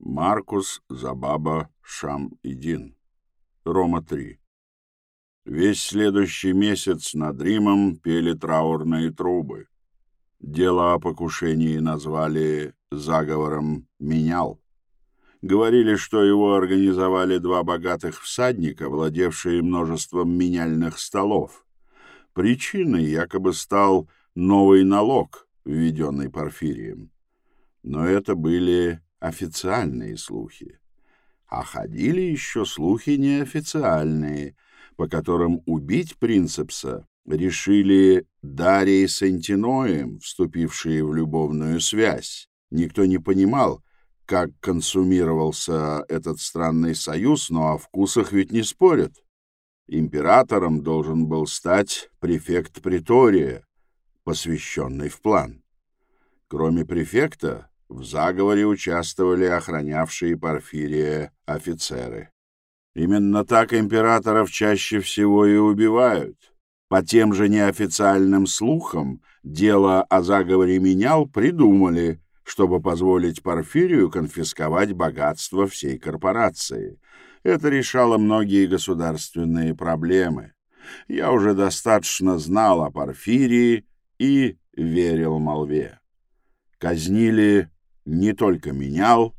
Маркус, Забаба, Шам и Дин. Рома-3. Весь следующий месяц над Римом пели траурные трубы. Дело о покушении назвали заговором «менял». Говорили, что его организовали два богатых всадника, владевшие множеством меняльных столов. Причиной якобы стал новый налог, введенный Порфирием. Но это были официальные слухи. А ходили еще слухи неофициальные, по которым убить принцепса решили Дарий с Антиноем, вступившие в любовную связь. Никто не понимал, как консумировался этот странный союз, но о вкусах ведь не спорят. Императором должен был стать префект Притория, посвященный в план. Кроме префекта, в заговоре участвовали охранявшие Порфирия офицеры. Именно так императоров чаще всего и убивают. По тем же неофициальным слухам, дело о заговоре менял придумали, чтобы позволить Порфирию конфисковать богатство всей корпорации. Это решало многие государственные проблемы. Я уже достаточно знал о Порфирии и верил молве. Казнили не только менял,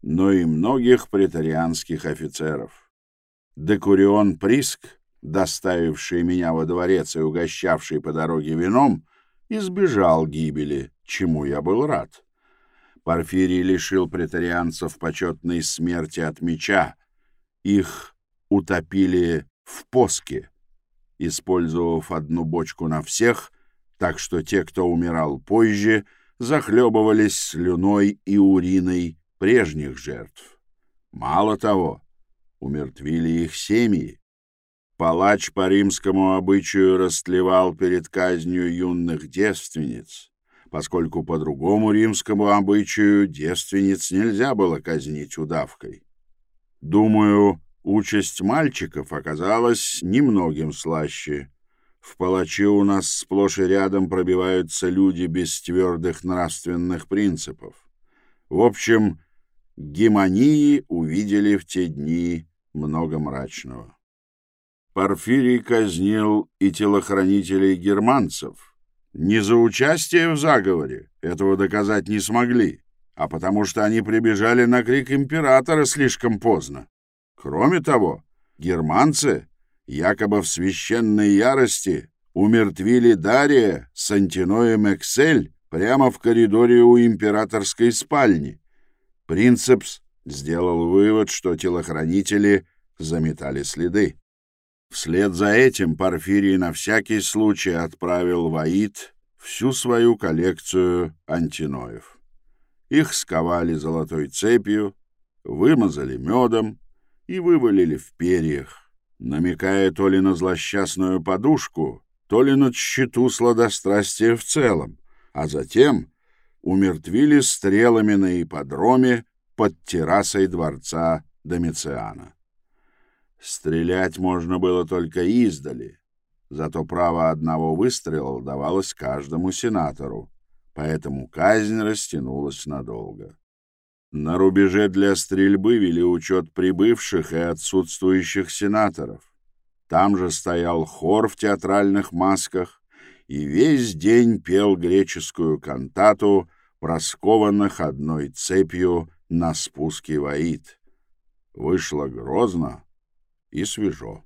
но и многих претарианских офицеров. Декурион Приск, доставивший меня во дворец и угощавший по дороге вином, избежал гибели, чему я был рад. Порфирий лишил претарианцев почетной смерти от меча. Их утопили в поске, использовав одну бочку на всех, так что те, кто умирал позже, — захлебывались слюной и уриной прежних жертв. Мало того, умертвили их семьи. Палач по римскому обычаю растлевал перед казнью юных девственниц, поскольку по другому римскому обычаю девственниц нельзя было казнить удавкой. Думаю, участь мальчиков оказалась немногим слаще. В палаче у нас сплошь и рядом пробиваются люди без твердых нравственных принципов. В общем, гемонии увидели в те дни много мрачного. Порфирий казнил и телохранителей германцев. Не за участие в заговоре, этого доказать не смогли, а потому что они прибежали на крик императора слишком поздно. Кроме того, германцы якобы в священной ярости умертвили Дария с Антиноем Эксель прямо в коридоре у императорской спальни. Принцепс сделал вывод, что телохранители заметали следы. Вслед за этим Порфирий на всякий случай отправил в Аид всю свою коллекцию антиноев. Их сковали золотой цепью, вымазали медом и вывалили в перьях намекая то ли на злосчастную подушку, то ли на щиту сладострастия в целом, а затем умертвили стрелами на ипподроме под террасой дворца Домициана. Стрелять можно было только издали, зато право одного выстрела давалось каждому сенатору, поэтому казнь растянулась надолго. На рубеже для стрельбы вели учет прибывших и отсутствующих сенаторов. Там же стоял хор в театральных масках и весь день пел греческую кантату, проскованных одной цепью на спуске в Аид. Вышло грозно и свежо.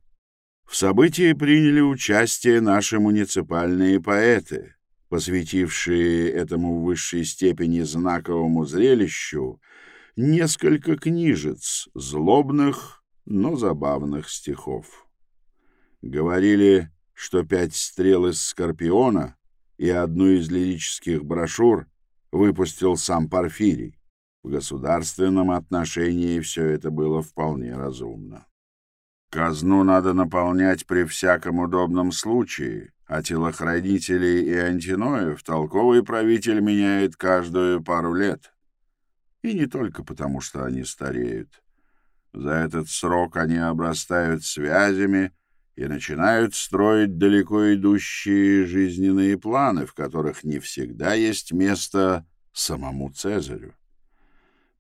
В событии приняли участие наши муниципальные поэты, посвятившие этому в высшей степени знаковому зрелищу несколько книжец, злобных, но забавных стихов. Говорили, что пять стрел из Скорпиона и одну из лирических брошюр выпустил сам Порфирий. В государственном отношении все это было вполне разумно. Казну надо наполнять при всяком удобном случае, а телохранителей и антиноев толковый правитель меняет каждую пару лет. И не только потому, что они стареют. За этот срок они обрастают связями и начинают строить далеко идущие жизненные планы, в которых не всегда есть место самому Цезарю.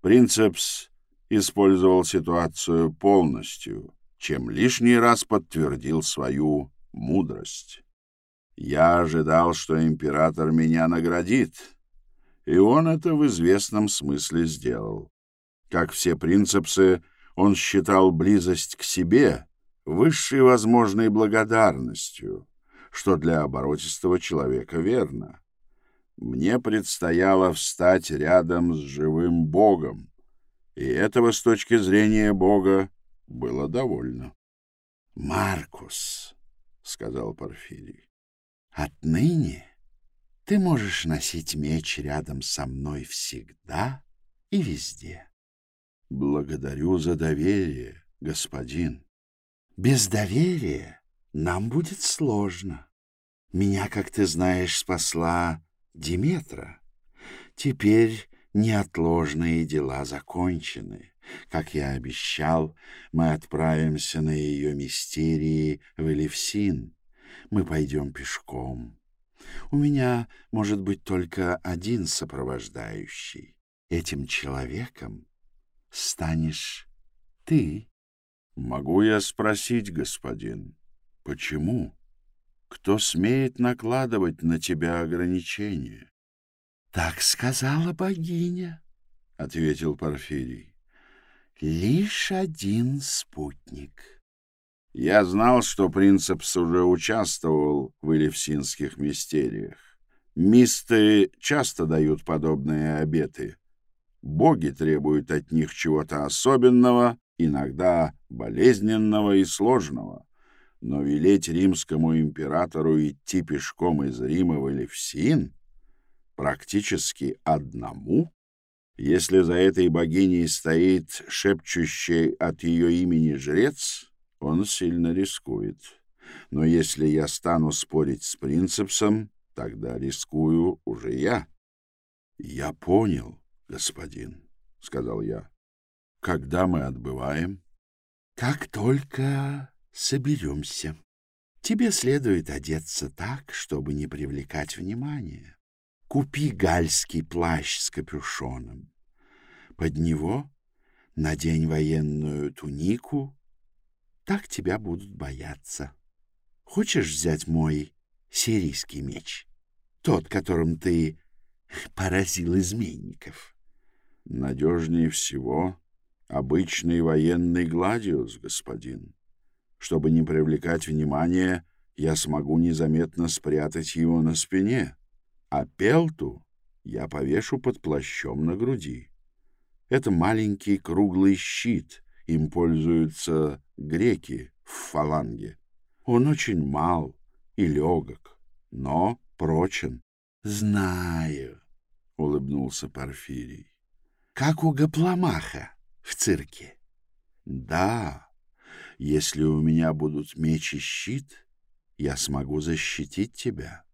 Принцепс использовал ситуацию полностью, чем лишний раз подтвердил свою мудрость. Я ожидал, что император меня наградит, и он это в известном смысле сделал. Как все принцепсы, он считал близость к себе высшей возможной благодарностью, что для оборотистого человека верно. Мне предстояло встать рядом с живым Богом, и этого с точки зрения Бога было довольно. — Маркус, — сказал Порфирий, — отныне ты можешь носить меч рядом со мной всегда и везде. — Благодарю за доверие, господин. Без доверия нам будет сложно. Меня, как ты знаешь, спасла Диметра. Теперь неотложные дела закончены. Как я обещал, мы отправимся на ее мистерии в Элевсин. Мы пойдем пешком. У меня может быть только один сопровождающий. Этим человеком станешь ты. Могу я спросить, господин, почему? Кто смеет накладывать на тебя ограничения? — Так сказала богиня, — ответил Порфирий. — Лишь один спутник. Я знал, что Принцепс уже участвовал в элевсинских мистериях. Мисты часто дают подобные обеты. Боги требуют от них чего-то особенного, иногда болезненного и сложного но велеть римскому императору идти пешком из Рима в Элевсин практически одному, если за этой богиней стоит шепчущий от ее имени жрец, он сильно рискует. Но если я стану спорить с принцепсом, тогда рискую уже я. — Я понял, господин, — сказал я. — Когда мы отбываем? — Как только соберемся. Тебе следует одеться так, чтобы не привлекать внимания. Купи гальский плащ с капюшоном. Под него надень военную тунику. Так тебя будут бояться. Хочешь взять мой сирийский меч? Тот, которым ты поразил изменников. Надежнее всего обычный военный гладиус, господин. Чтобы не привлекать внимания, я смогу незаметно спрятать его на спине, а пелту я повешу под плащом на груди. Это маленький круглый щит, им пользуются греки в фаланге. Он очень мал и легок, но прочен. — Знаю, — улыбнулся Порфирий. — Как у Гопломаха в цирке. — Да, если у меня будут меч и щит, я смогу защитить тебя.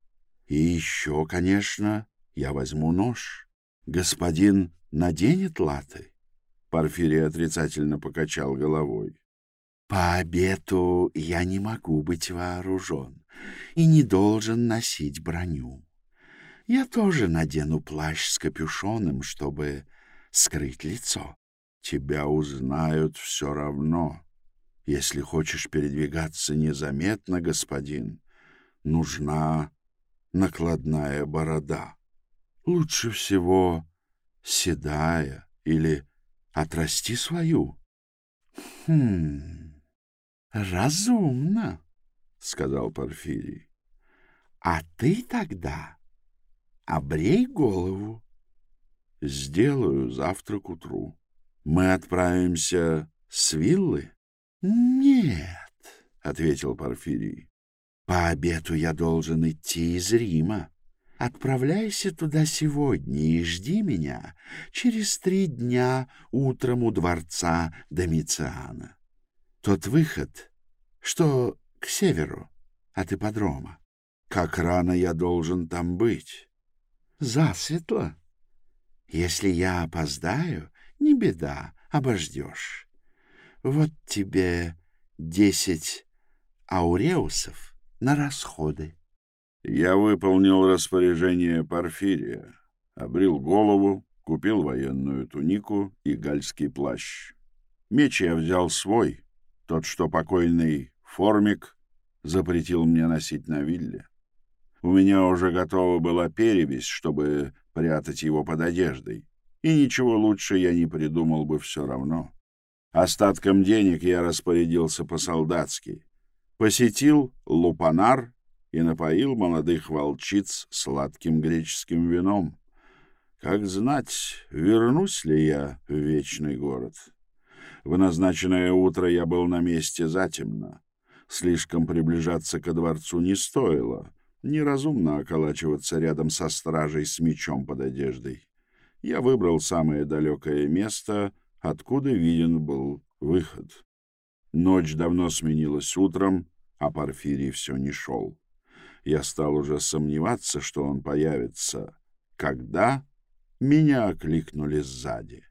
И еще, конечно, я возьму нож. Господин наденет латы?» Порфирий отрицательно покачал головой. «По обету я не могу быть вооружен и не должен носить броню. Я тоже надену плащ с капюшоном, чтобы скрыть лицо. Тебя узнают все равно», если хочешь передвигаться незаметно, господин, нужна накладная борода. Лучше всего седая или отрасти свою. — Хм, разумно, — сказал Порфирий. — А ты тогда обрей голову. — Сделаю завтра к утру. Мы отправимся с виллы «Нет», — ответил Порфирий, — «по обету я должен идти из Рима. Отправляйся туда сегодня и жди меня через три дня утром у дворца Домициана. Тот выход, что к северу от ипподрома. Как рано я должен там быть? Засветло. Если я опоздаю, не беда, обождешь. Вот тебе десять ауреусов на расходы. Я выполнил распоряжение Порфирия, обрил голову купил военную тунику и гальский плащ. Меч я взял свой, тот, что покойный формик запретил мне носить на вилле. У меня уже готова была перевесь, чтобы прятать его под одеждой, и ничего лучше я не придумал бы все равно. Остатком денег я распорядился по-солдатски. Посетил Лупанар и напоил молодых волчиц сладким греческим вином. Как знать, вернусь ли я в вечный город. В назначенное утро я был на месте затемно. Слишком приближаться ко дворцу не стоило. Неразумно околачиваться рядом со стражей с мечом под одеждой. Я выбрал самое далекое место, откуда виден был выход. Ночь давно сменилась утром, а Порфирий все не шел. Я стал уже сомневаться, что он появится, когда меня окликнули сзади.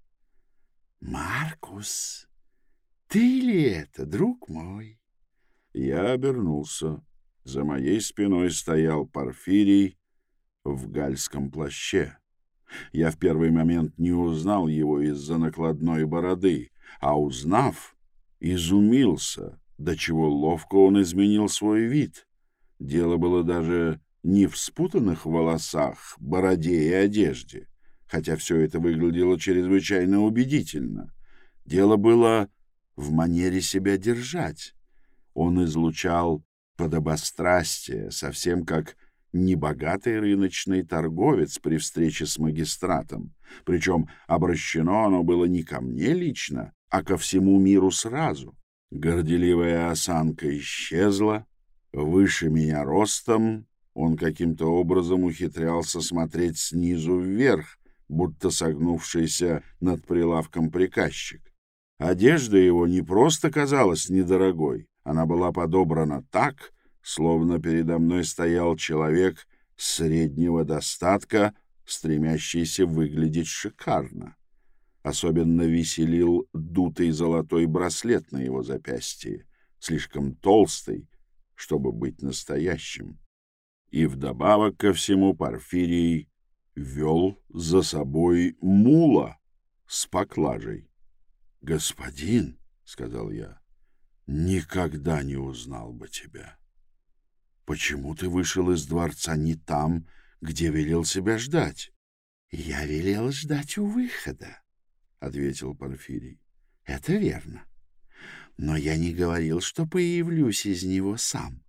«Маркус, ты ли это, друг мой?» Я обернулся. За моей спиной стоял Порфирий в гальском плаще. Я в первый момент не узнал его из-за накладной бороды, а узнав, изумился, до чего ловко он изменил свой вид. Дело было даже не в спутанных волосах, бороде и одежде, хотя все это выглядело чрезвычайно убедительно. Дело было в манере себя держать. Он излучал подобострастие, совсем как небогатый рыночный торговец при встрече с магистратом. Причем обращено оно было не ко мне лично, а ко всему миру сразу. Горделивая осанка исчезла, Выше меня ростом, он каким-то образом ухитрялся смотреть снизу вверх, будто согнувшийся над прилавком приказчик. Одежда его не просто казалась недорогой, она была подобрана так, словно передо мной стоял человек среднего достатка, стремящийся выглядеть шикарно. Особенно веселил дутый золотой браслет на его запястье, слишком толстый, чтобы быть настоящим. И вдобавок ко всему Порфирий вел за собой мула с поклажей. — Господин, — сказал я, — никогда не узнал бы тебя. Почему ты вышел из дворца не там, где велел себя ждать? — Я велел ждать у выхода, — ответил Порфирий. — Это верно. Но я не говорил, что появлюсь из него сам.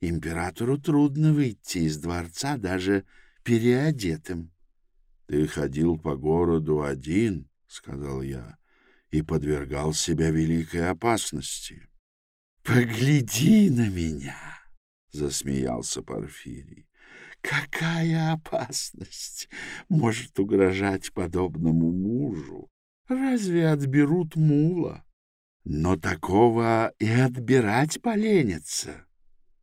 Императору трудно выйти из дворца даже переодетым. — Ты ходил по городу один, — сказал я, — и подвергал себя великой опасности. — Погляди на меня, — засмеялся Порфирий. — Какая опасность может угрожать подобному мужу? Разве отберут мула? Но такого и отбирать поленятся.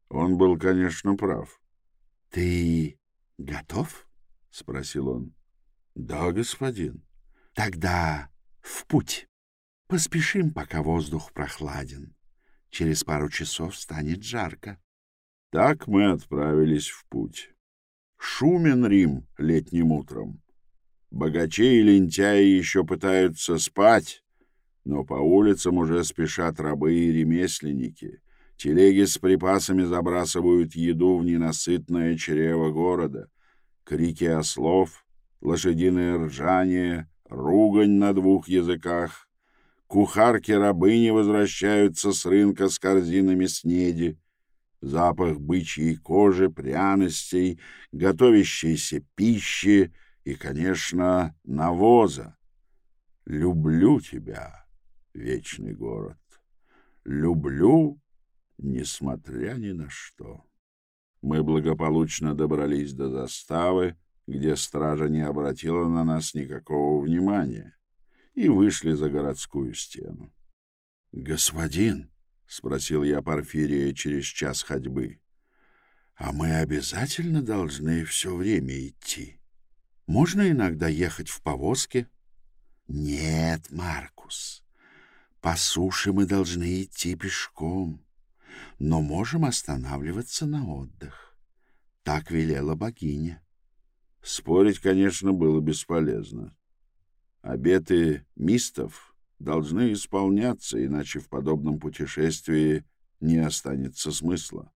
Он был, конечно, прав. — Ты готов? — спросил он. — Да, господин. — Тогда в путь. Поспешим, пока воздух прохладен. Через пару часов станет жарко. Так мы отправились в путь. Шумен Рим летним утром. Богачи и лентяи еще пытаются спать, но по улицам уже спешат рабы и ремесленники. Телеги с припасами забрасывают еду в ненасытное чрево города. Крики ослов, лошадиное ржание, ругань на двух языках. Кухарки-рабыни возвращаются с рынка с корзинами снеди. Запах бычьей кожи, пряностей, готовящейся пищи и, конечно, навоза. Люблю тебя, вечный город. Люблю несмотря ни на что. Мы благополучно добрались до заставы, где стража не обратила на нас никакого внимания, и вышли за городскую стену. — Господин, — спросил я Порфирия через час ходьбы, — а мы обязательно должны все время идти? Можно иногда ехать в повозке? — Нет, Маркус, по суше мы должны идти пешком но можем останавливаться на отдых. Так велела богиня. Спорить, конечно, было бесполезно. Обеты мистов должны исполняться, иначе в подобном путешествии не останется смысла.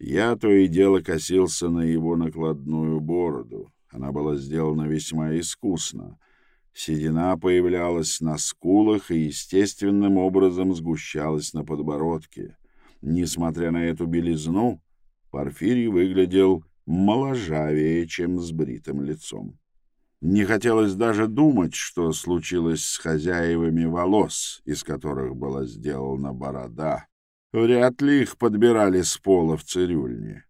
Я то и дело косился на его накладную бороду. Она была сделана весьма искусно. Седина появлялась на скулах и естественным образом сгущалась на подбородке. Несмотря на эту белизну, Порфирий выглядел моложавее, чем с бритым лицом. Не хотелось даже думать, что случилось с хозяевами волос, из которых была сделана борода. Вряд ли их подбирали с пола в цирюльне.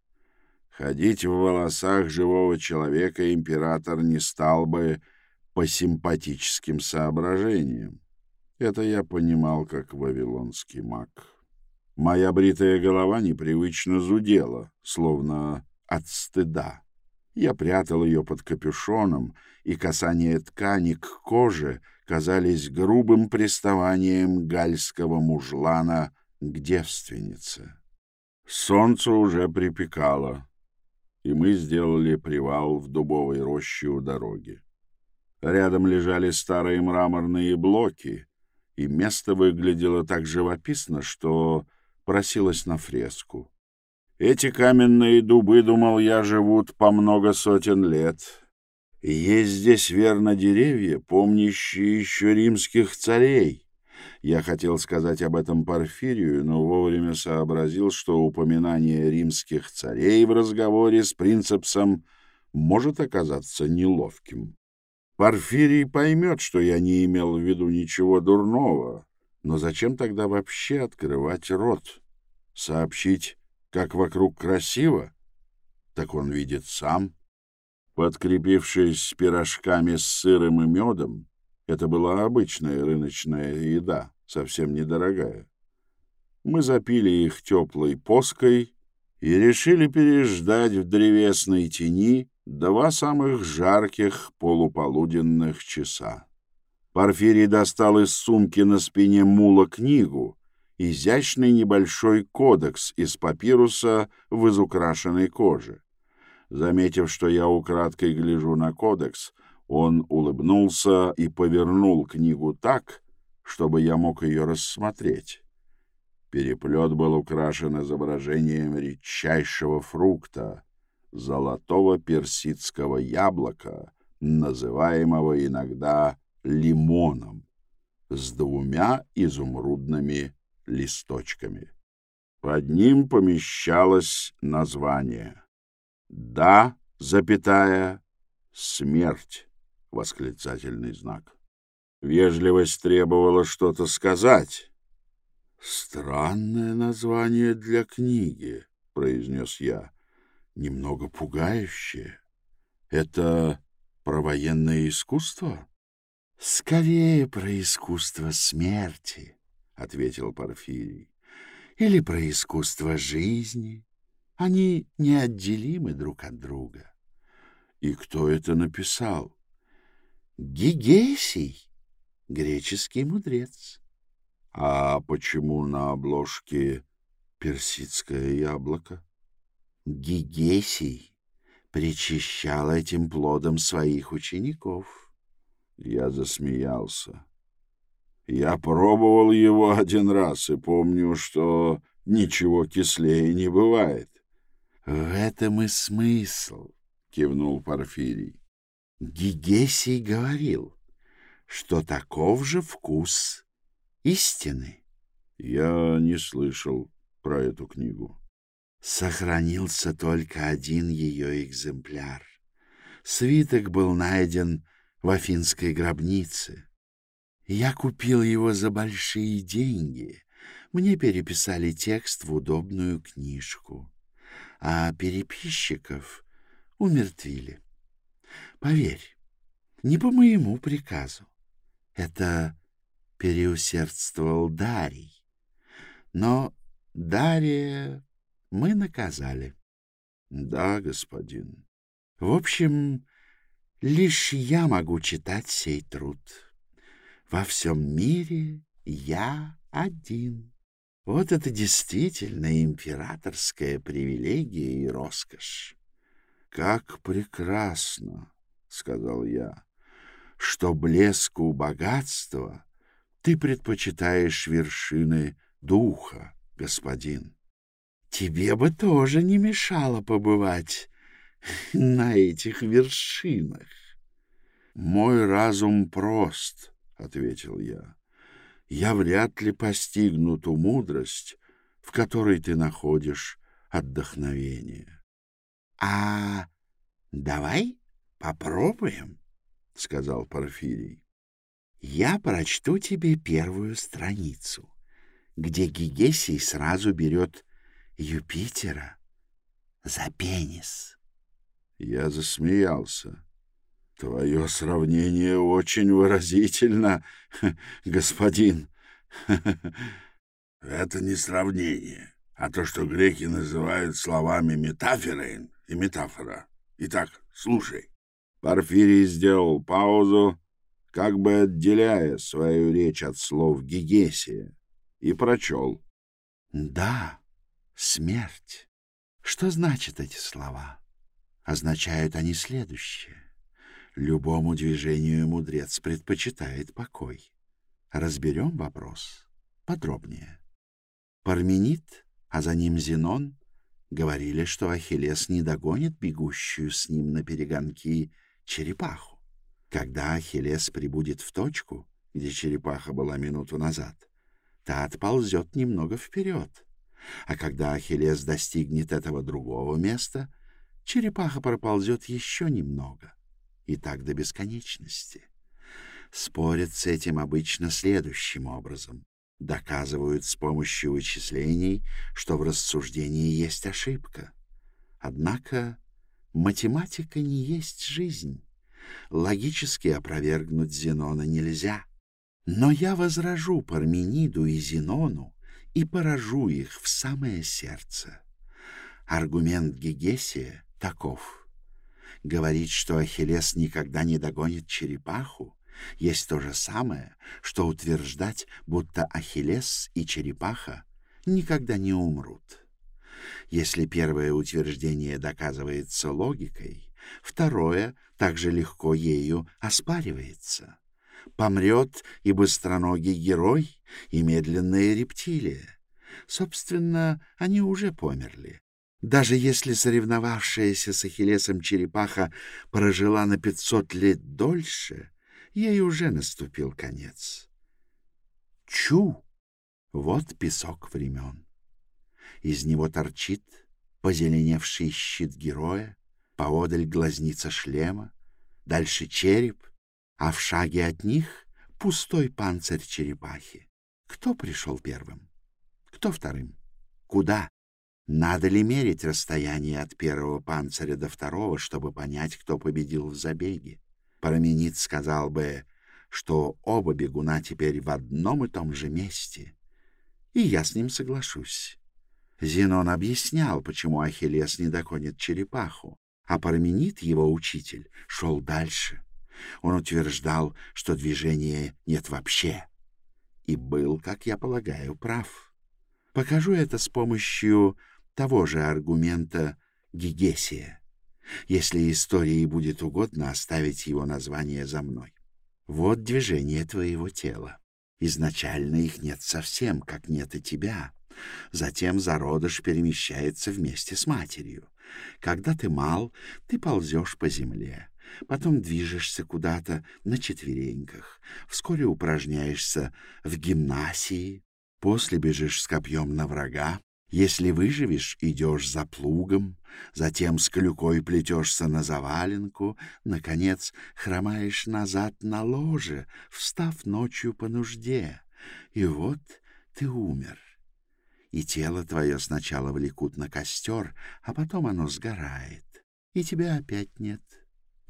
Ходить в волосах живого человека император не стал бы по симпатическим соображениям. Это я понимал как вавилонский маг. Моя бритая голова непривычно зудела, словно от стыда. Я прятал ее под капюшоном, и касание ткани к коже казались грубым приставанием гальского мужлана к девственнице. Солнце уже припекало, и мы сделали привал в дубовой роще у дороги. Рядом лежали старые мраморные блоки, и место выглядело так живописно, что просилось на фреску. Эти каменные дубы, думал я, живут по много сотен лет. Есть здесь, верно, деревья, помнящие еще римских царей. Я хотел сказать об этом Порфирию, но вовремя сообразил, что упоминание римских царей в разговоре с принцепсом может оказаться неловким. Порфирий поймет, что я не имел в виду ничего дурного, но зачем тогда вообще открывать рот? Сообщить как вокруг красиво, так он видит сам. Подкрепившись пирожками с сыром и медом, это была обычная рыночная еда, совсем недорогая. Мы запили их теплой поской и решили переждать в древесной тени два самых жарких полуполуденных часа. Порфирий достал из сумки на спине мула книгу, изящный небольшой кодекс из папируса в изукрашенной коже. Заметив, что я украдкой гляжу на кодекс, он улыбнулся и повернул книгу так, чтобы я мог ее рассмотреть. Переплет был украшен изображением редчайшего фрукта, золотого персидского яблока, называемого иногда лимоном, с двумя изумрудными листочками. Под ним помещалось название «Да, запятая, смерть» восклицательный знак. Вежливость требовала что-то сказать. «Странное название для книги», — произнес я, — «немного пугающее. Это про военное искусство?» «Скорее про искусство смерти», ответил Порфирий. Или про искусство жизни. Они неотделимы друг от друга. И кто это написал? Гигесий, греческий мудрец. А почему на обложке персидское яблоко? Гигесий причащал этим плодом своих учеников. Я засмеялся. Я пробовал его один раз и помню, что ничего кислее не бывает. — В этом и смысл, — кивнул Порфирий. Гигесий говорил, что таков же вкус истины. Я не слышал про эту книгу. Сохранился только один ее экземпляр. Свиток был найден в Афинской гробнице. Я купил его за большие деньги. Мне переписали текст в удобную книжку, а переписчиков умертвили. Поверь, не по моему приказу. Это переусердствовал Дарий. Но Дария мы наказали. — Да, господин. В общем, лишь я могу читать сей труд. Во всем мире я один. Вот это действительно императорская привилегия и роскошь. как прекрасно, — сказал я, — что блеску богатства ты предпочитаешь вершины духа, господин. Тебе бы тоже не мешало побывать на этих вершинах. Мой разум прост, — ответил я. Я вряд ли постигну ту мудрость, в которой ты находишь отдохновение. — А давай попробуем, — сказал Порфирий. — Я прочту тебе первую страницу, где Гигесий сразу берет Юпитера за пенис. Я засмеялся. Твое сравнение очень выразительно, господин. Это не сравнение, а то, что греки называют словами метафорейн и метафора. Итак, слушай. Порфирий сделал паузу, как бы отделяя свою речь от слов Гигесия, и прочел. Да, смерть. Что значат эти слова? Означают они следующее. Любому движению мудрец предпочитает покой. Разберем вопрос подробнее. Парменид, а за ним Зенон, говорили, что Ахиллес не догонит бегущую с ним на перегонки черепаху. Когда Ахиллес прибудет в точку, где черепаха была минуту назад, та отползет немного вперед — а когда Ахиллес достигнет этого другого места, черепаха проползет еще немного, и так до бесконечности. Спорят с этим обычно следующим образом. Доказывают с помощью вычислений, что в рассуждении есть ошибка. Однако математика не есть жизнь. Логически опровергнуть Зенона нельзя. Но я возражу Пармениду и Зенону, и поражу их в самое сердце. Аргумент Гегесия таков. Говорить, что Ахиллес никогда не догонит черепаху, есть то же самое, что утверждать, будто Ахиллес и черепаха никогда не умрут. Если первое утверждение доказывается логикой, второе также легко ею оспаривается помрет и быстроногий герой, и медленная рептилия. Собственно, они уже померли. Даже если соревновавшаяся с Ахиллесом черепаха прожила на пятьсот лет дольше, ей уже наступил конец. Чу! Вот песок времен. Из него торчит позеленевший щит героя, поодаль глазница шлема, дальше череп, а в шаге от них пустой панцирь черепахи. Кто пришел первым? Кто вторым? Куда? Надо ли мерить расстояние от первого панциря до второго, чтобы понять, кто победил в забеге? Параменид сказал бы, что оба бегуна теперь в одном и том же месте. И я с ним соглашусь. Зенон объяснял, почему Ахиллес не догонит черепаху, а Парменид, его учитель, шел дальше — он утверждал, что движения нет вообще. И был, как я полагаю, прав. Покажу это с помощью того же аргумента Гигесия, если истории будет угодно оставить его название за мной. Вот движение твоего тела. Изначально их нет совсем, как нет и тебя. Затем зародыш перемещается вместе с матерью. Когда ты мал, ты ползешь по земле потом движешься куда-то на четвереньках, вскоре упражняешься в гимнасии, после бежишь с копьем на врага, если выживешь, идешь за плугом, затем с клюкой плетешься на заваленку, наконец хромаешь назад на ложе, встав ночью по нужде. И вот ты умер. И тело твое сначала влекут на костер, а потом оно сгорает, и тебя опять нет.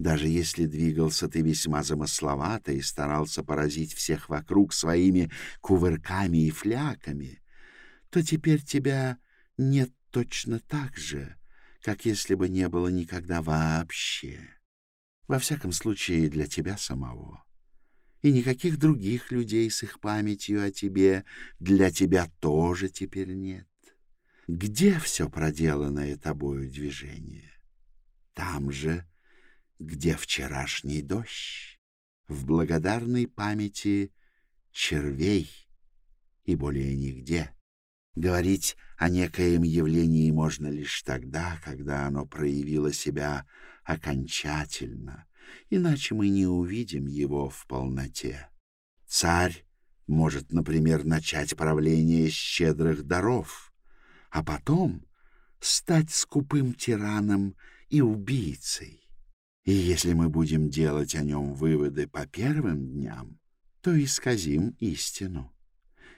Даже если двигался ты весьма замысловато и старался поразить всех вокруг своими кувырками и фляками, то теперь тебя нет точно так же, как если бы не было никогда вообще. Во всяком случае, для тебя самого. И никаких других людей с их памятью о тебе для тебя тоже теперь нет. Где все проделанное тобою движение? там же, где вчерашний дождь, в благодарной памяти червей и более нигде. Говорить о некоем явлении можно лишь тогда, когда оно проявило себя окончательно, иначе мы не увидим его в полноте. Царь может, например, начать правление с щедрых даров, а потом стать скупым тираном и убийцей. И если мы будем делать о нем выводы по первым дням, то исказим истину.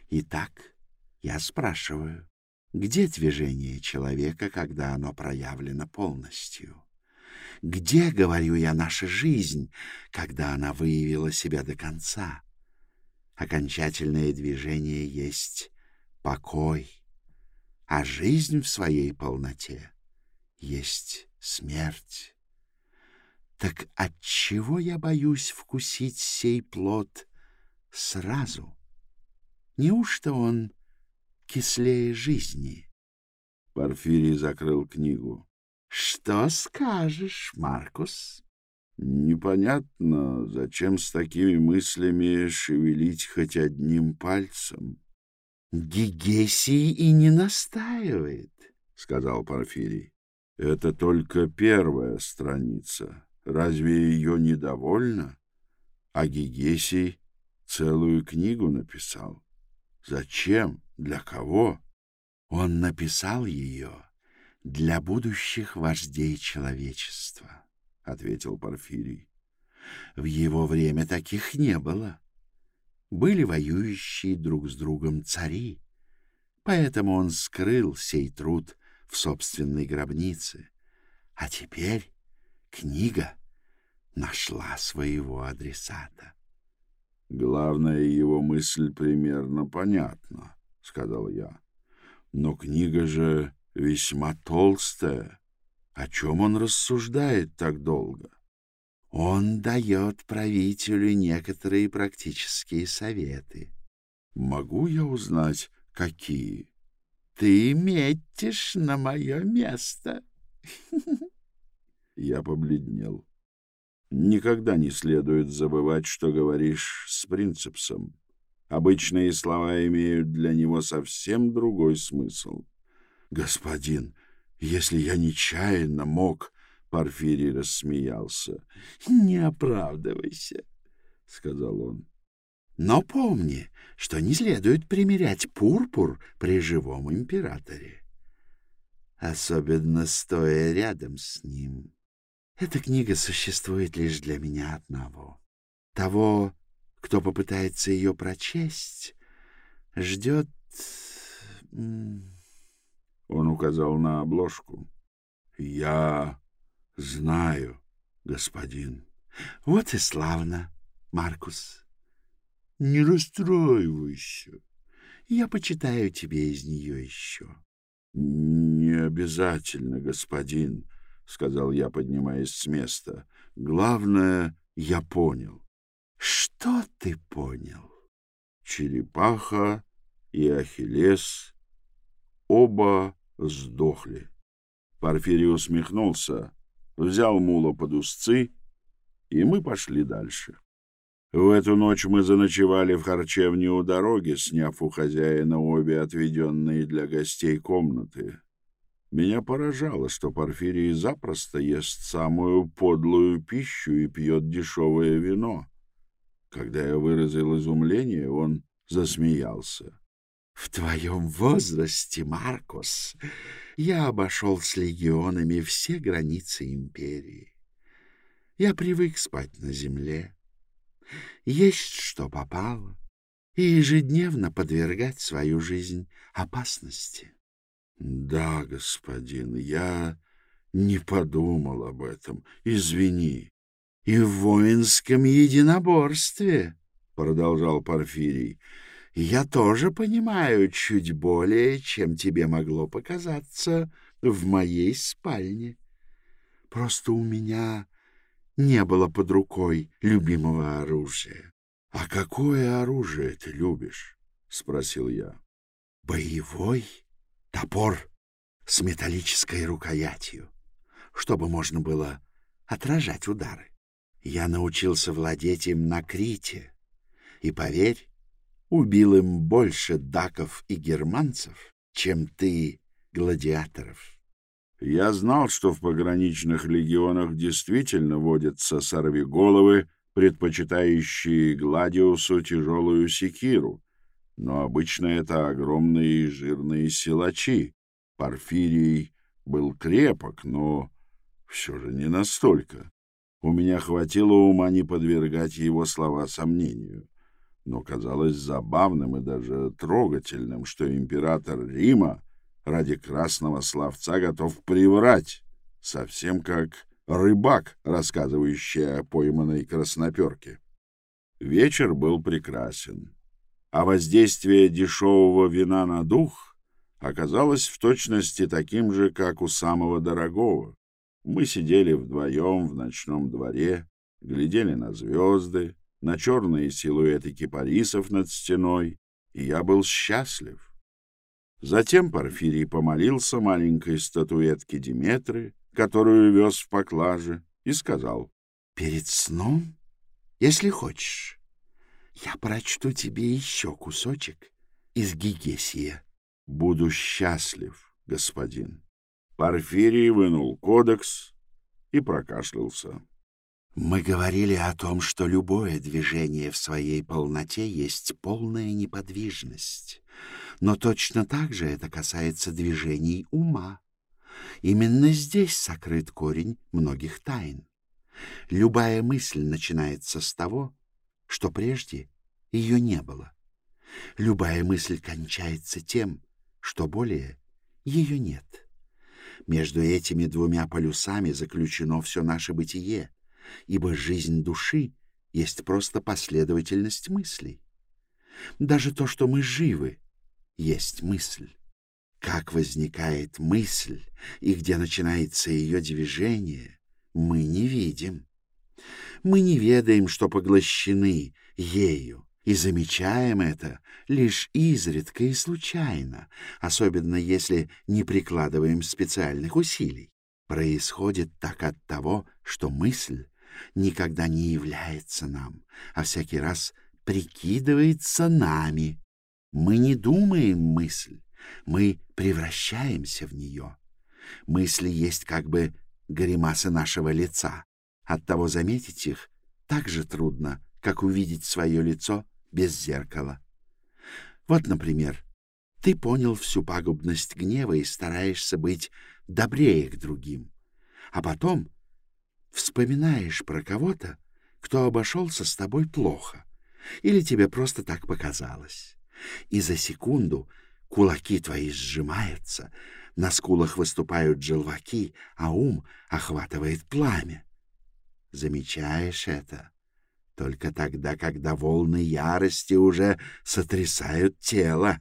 Итак, я спрашиваю, где движение человека, когда оно проявлено полностью? Где, говорю я, наша жизнь, когда она выявила себя до конца? Окончательное движение есть покой, а жизнь в своей полноте есть смерть. Так отчего я боюсь вкусить сей плод сразу? Неужто он кислее жизни? Порфирий закрыл книгу. — Что скажешь, Маркус? Непонятно, зачем с такими мыслями шевелить хоть одним пальцем. — Гигесий и не настаивает, — сказал Порфирий. — Это только первая страница. Разве ее недовольно? А Гигесий целую книгу написал. Зачем? Для кого? Он написал ее для будущих вождей человечества, — ответил Порфирий. В его время таких не было. Были воюющие друг с другом цари, поэтому он скрыл сей труд в собственной гробнице. А теперь книга нашла своего адресата. Главная его мысль примерно понятна, — сказал я. Но книга же весьма толстая. О чем он рассуждает так долго? Он дает правителю некоторые практические советы. Могу я узнать, какие? Ты метишь на мое место. Я побледнел. Никогда не следует забывать, что говоришь с принципсом. Обычные слова имеют для него совсем другой смысл. Господин, если я нечаянно мог... Порфирий рассмеялся. — Не оправдывайся, — сказал он. — Но помни, что не следует примерять пурпур при живом императоре, особенно стоя рядом с ним. Эта книга существует лишь для меня одного. Того, кто попытается ее прочесть, ждет... Он указал на обложку. «Я знаю, господин». «Вот и славно, Маркус. Не расстраивайся. Я почитаю тебе из нее еще». «Не обязательно, господин», — сказал я, поднимаясь с места. — Главное, я понял. — Что ты понял? Черепаха и Ахиллес оба сдохли. Порфирий усмехнулся, взял мула под узцы, и мы пошли дальше. В эту ночь мы заночевали в харчевне у дороги, сняв у хозяина обе отведенные для гостей комнаты. Меня поражало, что Порфирий запросто ест самую подлую пищу и пьет дешевое вино. Когда я выразил изумление, он засмеялся. — В твоем возрасте, Маркус, я обошел с легионами все границы империи. Я привык спать на земле, есть что попало и ежедневно подвергать свою жизнь опасности. Да, господин, я не подумал об этом. Извини. И в воинском единоборстве, продолжал Порфирий, я тоже понимаю чуть более, чем тебе могло показаться в моей спальне. Просто у меня не было под рукой любимого оружия. — А какое оружие ты любишь? — спросил я. — Боевой Топор с металлической рукоятью. чтобы можно было отражать удары. Я научился владеть им на Крите, и, поверь, убил им больше даков и германцев, чем ты гладиаторов. Я знал, что в пограничных легионах действительно водятся сорвиголовы, предпочитающие Гладиусу тяжелую секиру, но обычно это огромные и жирные силачи. Порфирий был крепок, но все же не настолько. У меня хватило ума не подвергать его слова сомнению. Но казалось забавным и даже трогательным, что император Рима ради красного словца готов приврать, совсем как рыбак, рассказывающий о пойманной красноперке. Вечер был прекрасен, а воздействие дешевого вина на дух оказалось в точности таким же, как у самого дорогого. Мы сидели вдвоем в ночном дворе, глядели на звезды, на черные силуэты кипарисов над стеной, и я был счастлив. Затем Порфирий помолился маленькой статуэтке Диметры, которую вез в поклаже, и сказал, «Перед сном, если хочешь, я прочту тебе еще кусочек из Гигесия». «Буду счастлив, господин». Порфирий вынул кодекс и прокашлялся. Мы говорили о том, что любое движение в своей полноте есть полная неподвижность. Но точно так же это касается движений ума. Именно здесь сокрыт корень многих тайн. Любая мысль начинается с того, что прежде ее не было. Любая мысль кончается тем, что более ее нет. Между этими двумя полюсами заключено все наше бытие — ибо жизнь души есть просто последовательность мыслей. Даже то, что мы живы, есть мысль. Как возникает мысль и где начинается ее движение, мы не видим. Мы не ведаем, что поглощены ею, и замечаем это лишь изредка и случайно, особенно если не прикладываем специальных усилий. Происходит так от того, что мысль никогда не является нам, а всякий раз прикидывается нами. Мы не думаем мысль, мы превращаемся в нее. Мысли есть как бы гримасы нашего лица. Оттого заметить их так же трудно, как увидеть свое лицо без зеркала. Вот, например, ты понял всю пагубность гнева и стараешься быть добрее к другим. А потом вспоминаешь про кого-то, кто обошелся с тобой плохо, или тебе просто так показалось. И за секунду кулаки твои сжимаются, на скулах выступают желваки, а ум охватывает пламя. Замечаешь это только тогда, когда волны ярости уже сотрясают тело.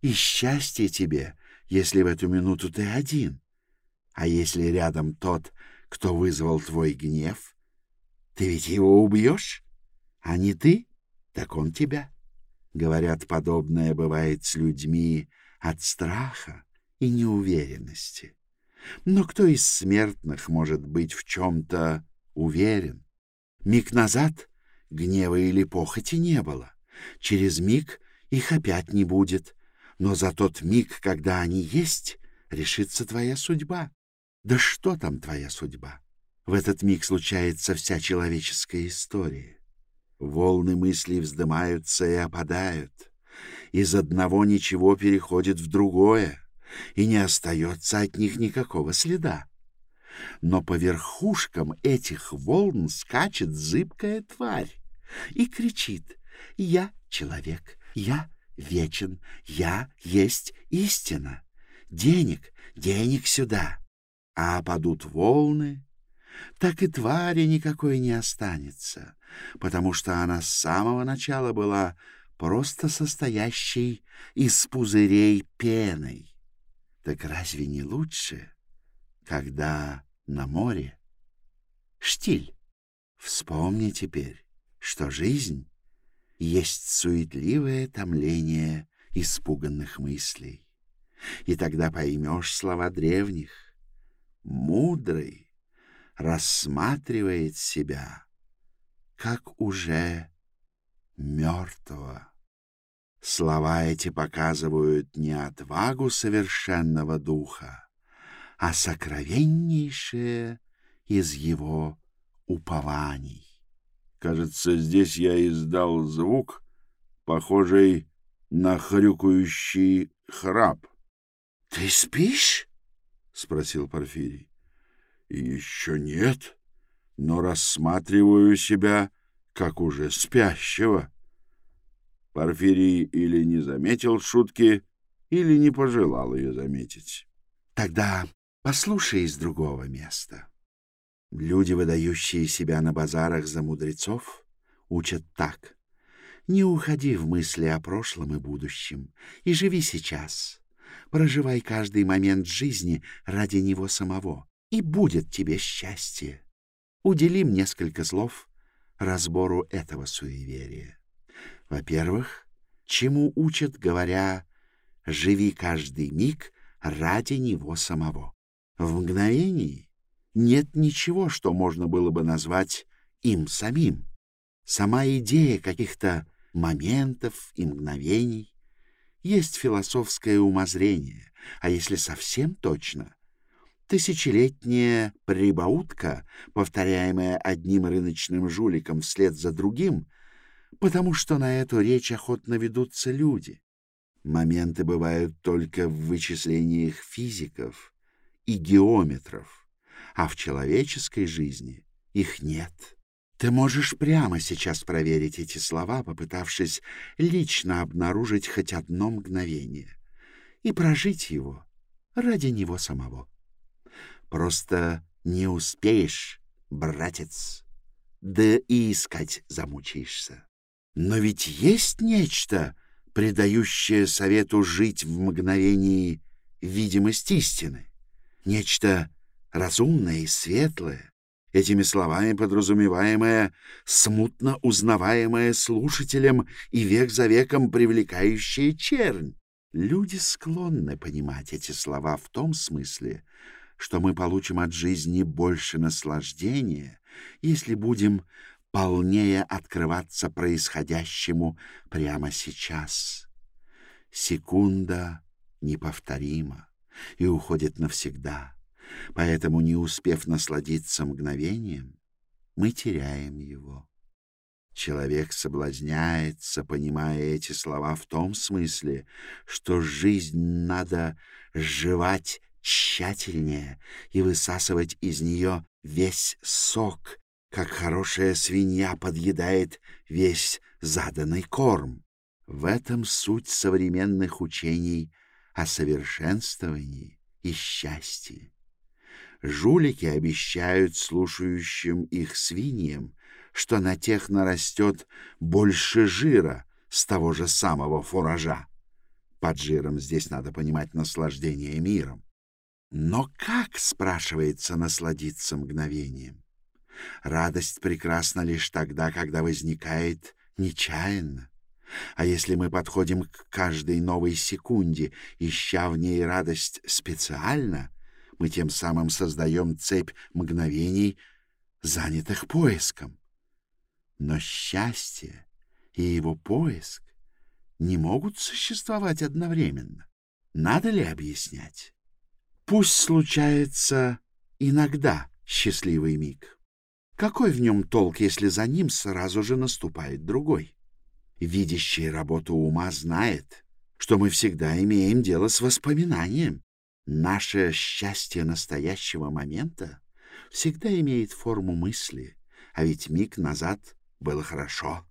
И счастье тебе, если в эту минуту ты один. А если рядом тот, кто вызвал твой гнев. Ты ведь его убьешь, а не ты, так он тебя. Говорят, подобное бывает с людьми от страха и неуверенности. Но кто из смертных может быть в чем-то уверен? Миг назад гнева или похоти не было. Через миг их опять не будет. Но за тот миг, когда они есть, решится твоя судьба. Да что там твоя судьба? В этот миг случается вся человеческая история. Волны мыслей вздымаются и опадают. Из одного ничего переходит в другое, и не остается от них никакого следа. Но по верхушкам этих волн скачет зыбкая тварь и кричит «Я человек, я вечен, я есть истина. Денег, денег сюда!» а падут волны, так и твари никакой не останется, потому что она с самого начала была просто состоящей из пузырей пеной. Так разве не лучше, когда на море штиль? Вспомни теперь, что жизнь есть суетливое томление испуганных мыслей. И тогда поймешь слова древних — мудрый рассматривает себя как уже мертвого. Слова эти показывают не отвагу совершенного духа, а сокровеннейшее из его упований. Кажется, здесь я издал звук, похожий на хрюкающий храп. — Ты спишь? — спросил Порфирий. — Еще нет, но рассматриваю себя как уже спящего. Порфирий или не заметил шутки, или не пожелал ее заметить. — Тогда послушай из другого места. Люди, выдающие себя на базарах за мудрецов, учат так. Не уходи в мысли о прошлом и будущем, и живи сейчас. Проживай каждый момент жизни ради него самого, и будет тебе счастье. Уделим несколько слов разбору этого суеверия. Во-первых, чему учат, говоря «живи каждый миг ради него самого». В мгновении нет ничего, что можно было бы назвать им самим. Сама идея каких-то моментов и мгновений есть философское умозрение, а если совсем точно, тысячелетняя прибаутка, повторяемая одним рыночным жуликом вслед за другим — потому что на эту речь охотно ведутся люди. Моменты бывают только в вычислениях физиков и геометров, а в человеческой жизни их нет. Ты можешь прямо сейчас проверить эти слова, попытавшись лично обнаружить хоть одно мгновение и прожить его ради него самого. Просто не успеешь, братец, да и искать замучаешься. Но ведь есть нечто, придающее совету жить в мгновении видимость истины. Нечто разумное и светлое, этими словами подразумеваемое, смутно узнаваемое слушателем и век за веком привлекающее чернь. Люди склонны понимать эти слова в том смысле, что мы получим от жизни больше наслаждения, если будем полнее открываться происходящему прямо сейчас. Секунда неповторима и уходит навсегда, поэтому, не успев насладиться мгновением, мы теряем его. Человек соблазняется, понимая эти слова в том смысле, что жизнь надо жевать тщательнее и высасывать из нее весь сок, как хорошая свинья подъедает весь заданный корм. В этом суть современных учений о совершенствовании и счастье. Жулики обещают слушающим их свиньям, что на тех нарастет больше жира с того же самого фуража. Под жиром здесь надо понимать наслаждение миром. Но как, спрашивается, насладиться мгновением? Радость прекрасна лишь тогда, когда возникает нечаянно. А если мы подходим к каждой новой секунде, ища в ней радость специально, мы тем самым создаем цепь мгновений, занятых поиском. Но счастье и его поиск не могут существовать одновременно. Надо ли объяснять? Пусть случается иногда счастливый миг. Какой в нем толк, если за ним сразу же наступает другой? Видящий работу ума знает, что мы всегда имеем дело с воспоминанием. Наше счастье настоящего момента всегда имеет форму мысли, а ведь миг назад было хорошо.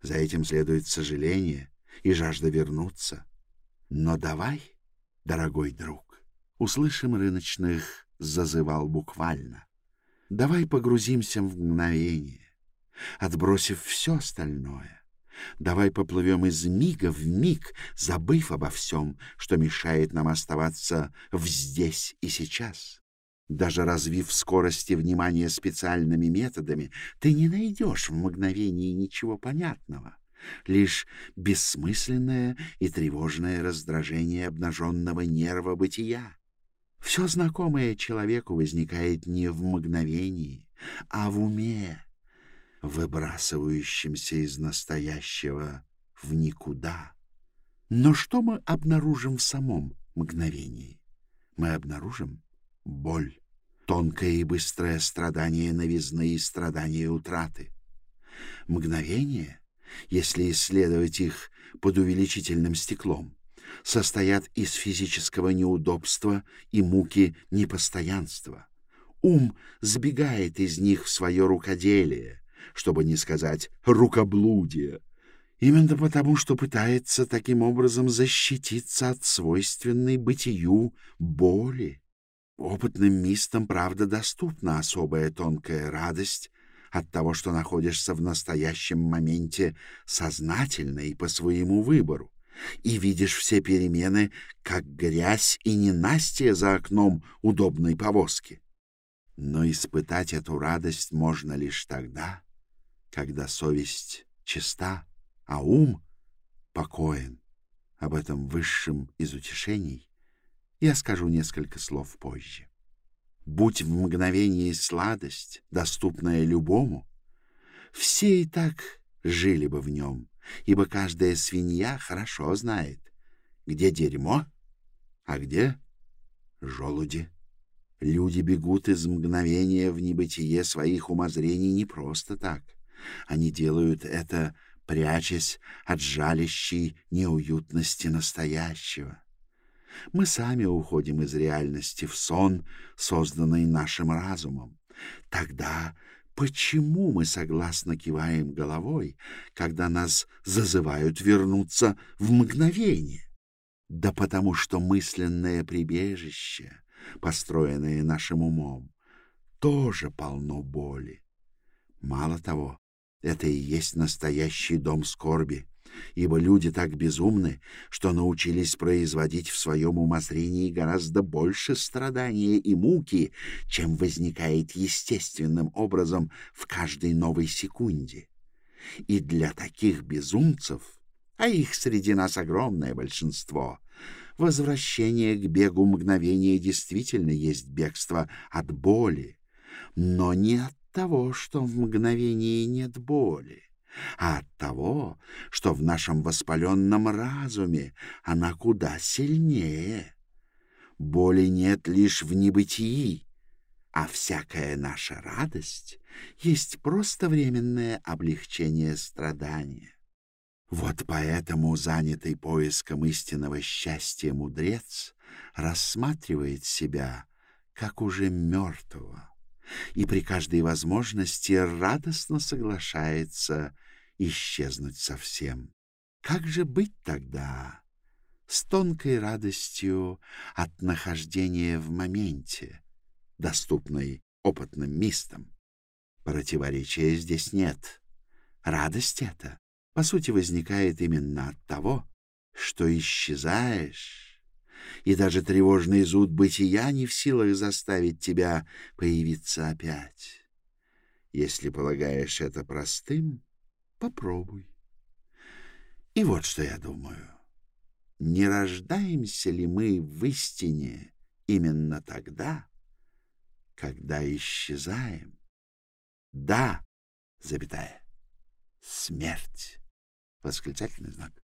За этим следует сожаление и жажда вернуться. Но давай, дорогой друг, услышим рыночных зазывал буквально. Давай погрузимся в мгновение, отбросив все остальное. Давай поплывем из мига в миг, забыв обо всем, что мешает нам оставаться в здесь и сейчас. Даже развив скорости внимания специальными методами, ты не найдешь в мгновении ничего понятного, лишь бессмысленное и тревожное раздражение обнаженного нерва бытия. Все знакомое человеку возникает не в мгновении, а в уме, выбрасывающемся из настоящего в никуда. Но что мы обнаружим в самом мгновении? Мы обнаружим боль, тонкое и быстрое страдание новизны и страдание утраты. Мгновение, если исследовать их под увеличительным стеклом, состоят из физического неудобства и муки непостоянства. Ум сбегает из них в свое рукоделие, чтобы не сказать рукоблудие, именно потому, что пытается таким образом защититься от свойственной бытию боли. Опытным мистам, правда, доступна особая тонкая радость от того, что находишься в настоящем моменте сознательно и по своему выбору и видишь все перемены, как грязь и ненастье за окном удобной повозки. Но испытать эту радость можно лишь тогда, когда совесть чиста, а ум покоен. Об этом высшем из утешений я скажу несколько слов позже. Будь в мгновении сладость, доступная любому, все и так жили бы в нем — ибо каждая свинья хорошо знает, где дерьмо, а где желуди. Люди бегут из мгновения в небытие своих умозрений не просто так. Они делают это, прячась от жалящей неуютности настоящего. Мы сами уходим из реальности в сон, созданный нашим разумом. Тогда Почему мы согласно киваем головой, когда нас зазывают вернуться в мгновение? Да потому что мысленное прибежище, построенное нашим умом, тоже полно боли. Мало того, это и есть настоящий дом скорби, ибо люди так безумны, что научились производить в своем умозрении гораздо больше страдания и муки, чем возникает естественным образом в каждой новой секунде. И для таких безумцев, а их среди нас огромное большинство, возвращение к бегу мгновения действительно есть бегство от боли, но не от того, что в мгновении нет боли а от того, что в нашем воспаленном разуме она куда сильнее. Боли нет лишь в небытии, а всякая наша радость есть просто временное облегчение страдания. Вот поэтому занятый поиском истинного счастья мудрец рассматривает себя как уже мертвого и при каждой возможности радостно соглашается исчезнуть совсем. Как же быть тогда с тонкой радостью от нахождения в моменте, доступной опытным мистам? Противоречия здесь нет. Радость эта, по сути, возникает именно от того, что исчезаешь, и даже тревожный зуд бытия не в силах заставить тебя появиться опять. Если полагаешь это простым, Попробуй. И вот что я думаю. Не рождаемся ли мы в истине именно тогда, когда исчезаем? Да, запятая, смерть. Восклицательный знак.